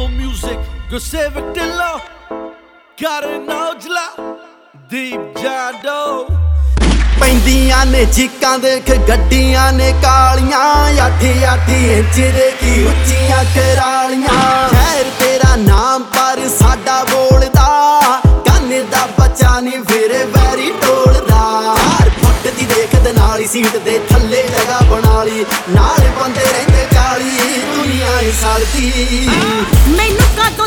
Apple Music, Gusevic Dillo, Karen Ojla, Deep Jado. ਪੈਂਦੀਆਂ ਨੇ ਚੀਕਾਂ ਦੇਖ ਗੱਡੀਆਂ ਨੇ ਕਾਲੀਆਂ ਅੱਠੀ ਅੱਠੀ ਇੰਚ ਦੇ ਕੀ ਉੱਚੀਆਂ ਕਰਾਲੀਆਂ ਖੈਰ ਤੇਰਾ ਨਾਮ ਪਰ ਸਾਡਾ ਬੋ ਦੇ ਜਗ੍ਹਾ ਬਣਾ ਲਈ। ਨਾਲ ਬੰਦੇ ਰਹਿੰਦੇ ਕਾਲੀ ਦੁਨੀਆ ਹੀ ਸੜਦੀ। ਮੈਨੂੰ ਕਾਤੋਂ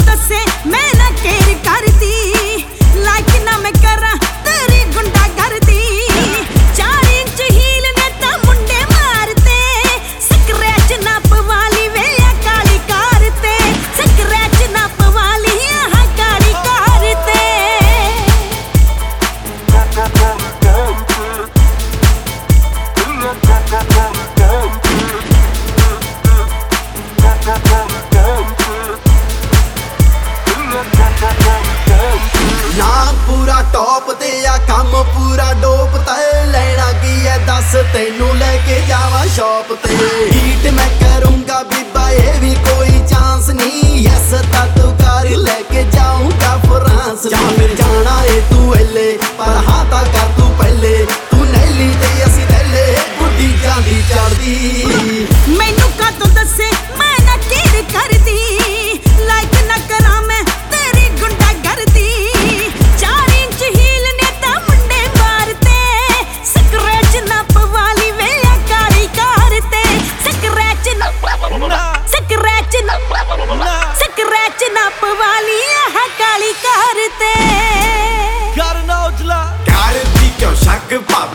ਟੌਪ ਤੇ ਆ ਕੰਮ ਪੂਰਾ ਡੋਪ ਤੇ ਲੈਣਾ ਕੀ ਐ? ਦੱਸ ਤੈਨੂੰ ਲੈ ਕੇ ਜਾਵਾਂ ਸ਼ਾਪ ਤੇ। ਹੀਟ ਮੈਂ ਕਰੂੰਗਾ ਬੀਬਾ, ਇਹ ਵੀ ਕੋਈ ਚਾਂਸ ਨਹੀਂ। ਯੈਸ ਤਾਂ ਤੂੰ ਕਰ ਲੈ ਕੇ ਜਾਊਂਗਾ ਫਰਾਂਸ ਜਾਂ ਫਿਰ ਜਾਣਾ ਏ ਤੂੰ ਐਲੇ ਪਰ ਹਾਂ ਤਾਂ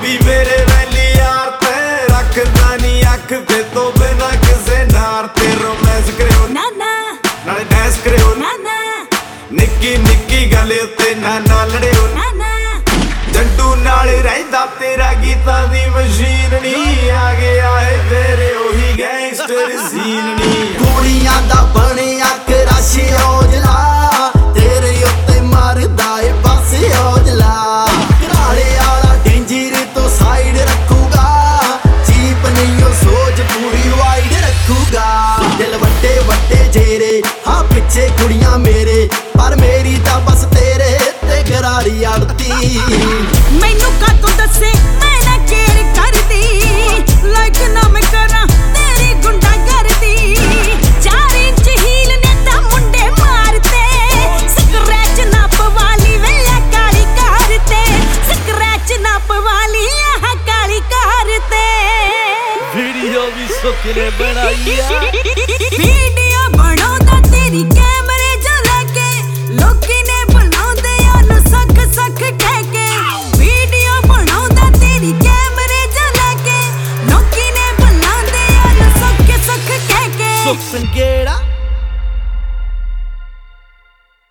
ਭਾਬੀ ਮੇਰੇ ਵੈਲੀ ਯਾਰ ਤੇ ਰੱਖਦਾ ਨਹੀਂ ਅੱਖ ਤੇ ਤੋਂ ਬਿਨਾ ਕਿਸੇ ਨਾਰ ਤੇ। ਰੋਮਾਂਸ ਕਰਿਓ। ਨਾ ਨਾ। ਨਾਲੇ ਡੈਂਸ ਕਰਿਓ। ਨਾ ਨਾ। ਨਿੱਕੀ ਨਿੱਕੀ ਗੱਲ ਉੱਤੇ ਨਾ ਨਾ ਲੜਿਓ। ਨਾ ਨਾ। ਜੰਟੂ ਨਾਲ ਰਹਿੰਦਾ ਤੇਰਾ ਗੀਤਾਂ ਦੀ ਮਸ਼ੀਨ ਨਹੀਂ ਆ ਗਿਆ ਏ ਤੇਰੇ ਉਹੀ ਗੈਂਗਸਟਰ ਅੜਦੀ ਮੈਨੂੰ ਕਾਤੋਂ ਦੱਸੇ? ਮੈਂ ਨਾ ਕੇਰ ਕਰਦੀ। ਲਾਈਕ ਨਾ ਮੈਂ ਕਰਾਂ ਤੇਰੀ ਗੁੰਡਾ ਕਰਦੀ 4 ਇੰਚ ਹੀਲ ਨੇ ਤਾਂ ਮੁੰਡੇ ਮਾਰਤੇ। ਸਕ੍ਰੈਚ ਨਾ ਪਵਾਲੀ ਵੇ ਆ ਕਾਲੀ ਕਾਰ ਤੇ। ਸਕ੍ਰੈਚ ਨਾ ਪਵਾਲੀ ਕਾਲੀ ਕਾਰ ਤੇ। Video ਵੀ ਸੁੱਖ ਨੇ ਬਣਾਈ ਆ ਵੀਡੀਓ ਕੇ ਲੋਕੀ ਨੇ